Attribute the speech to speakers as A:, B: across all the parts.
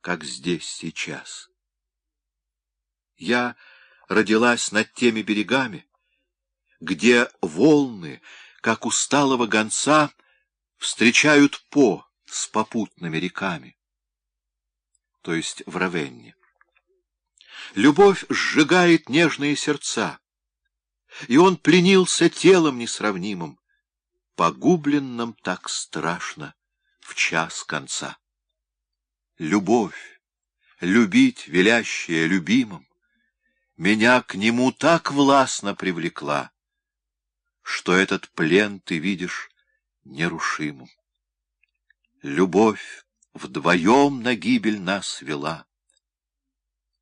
A: как здесь сейчас. Я родилась над теми берегами, где волны, как усталого гонца, встречают По с попутными реками, то есть в Равенне. Любовь сжигает нежные сердца, и он пленился телом несравнимым, погубленным так страшно в час конца. Любовь, любить велящая любимым, меня к нему так властно привлекла, что этот плен ты видишь нерушимым. Любовь вдвоем на гибель нас вела.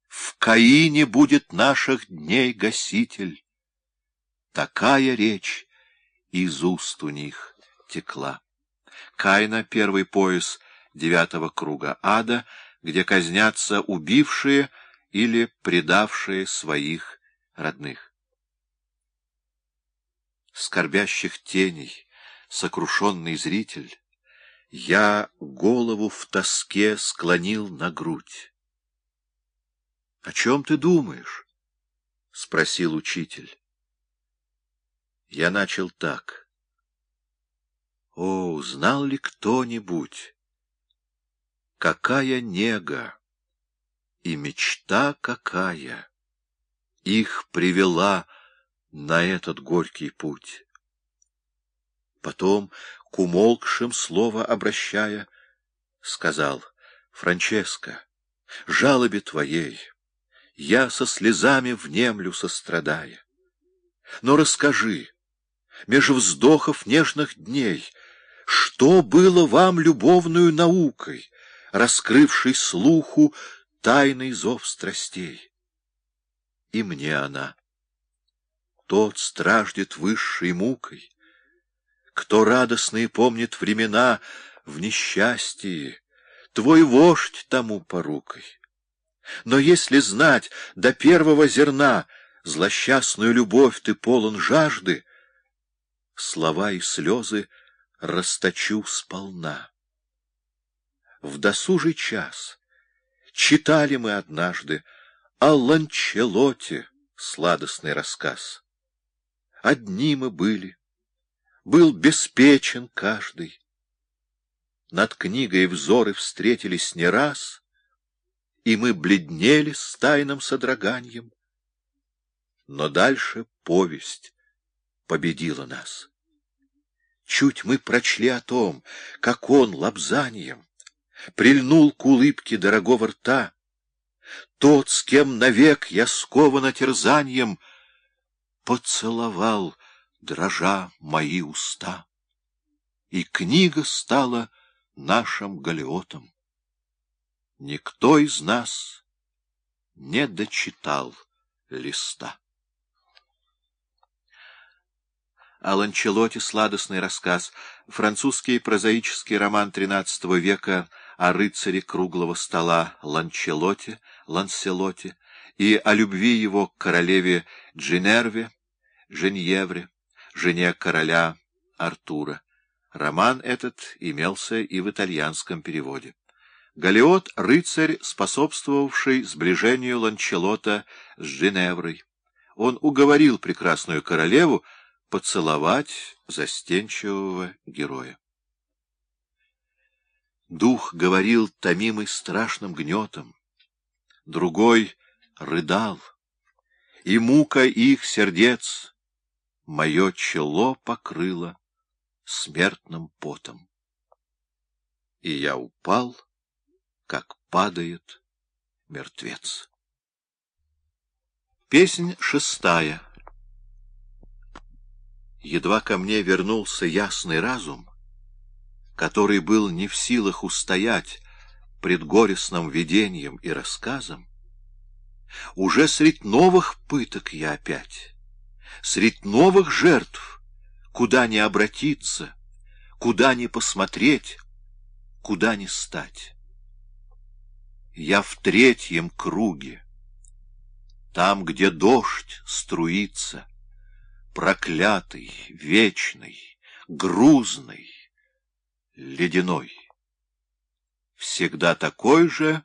A: В Каине будет наших дней гаситель. Такая речь из уст у них текла. Кайна, первый пояс девятого круга ада, где казнятся убившие или предавшие своих родных. Скорбящих теней, сокрушенный зритель, я голову в тоске склонил на грудь. — О чем ты думаешь? — спросил учитель. Я начал так. О, знал ли кто-нибудь, какая нега и мечта какая их привела на этот горький путь? Потом, к умолкшим слово обращая, сказал, «Франческо, жалобе твоей я со слезами внемлю сострадая. Но расскажи, меж вздохов нежных дней, что было вам любовную наукой, раскрывшей слуху тайный зов страстей? И мне она. Тот страждет высшей мукой, кто радостные помнит времена в несчастье, твой вождь тому порукой. Но если знать до первого зерна злосчастную любовь ты полон жажды, слова и слезы расточу сполна. В досужий час читали мы однажды о Ланчелоте сладостный рассказ. Одни мы были, был беспечен каждый. Над книгой взоры встретились не раз, и мы бледнели с тайным содроганием. Но дальше повесть победила нас. Чуть мы прочли о том, как он лапзанием прильнул к улыбке дорогого рта, тот, с кем навек я скована терзанием, поцеловал, дрожа мои уста. И книга стала нашим галеотом. Никто из нас не дочитал листа. о Ланчелоте сладостный рассказ, французский прозаический роман XIII века о рыцаре круглого стола Ланчелоте, Ланселоте и о любви его к королеве Джинерве, Женьевре, жене короля Артура. Роман этот имелся и в итальянском переводе. Галиот — рыцарь, способствовавший сближению Ланчелота с Женеврой. Он уговорил прекрасную королеву поцеловать застенчивого героя. Дух говорил, томимый страшным гнетом, другой рыдал, и мука их сердец мое чело покрыло смертным потом. И я упал, как падает мертвец. Песнь шестая едва ко мне вернулся ясный разум, который был не в силах устоять пред горестным видением и рассказом, уже средь новых пыток я опять, средь новых жертв, куда не обратиться, куда не посмотреть, куда не стать. Я в третьем круге, там, где дождь струится, проклятый, вечный, грузный, ледяной. Всегда такой же,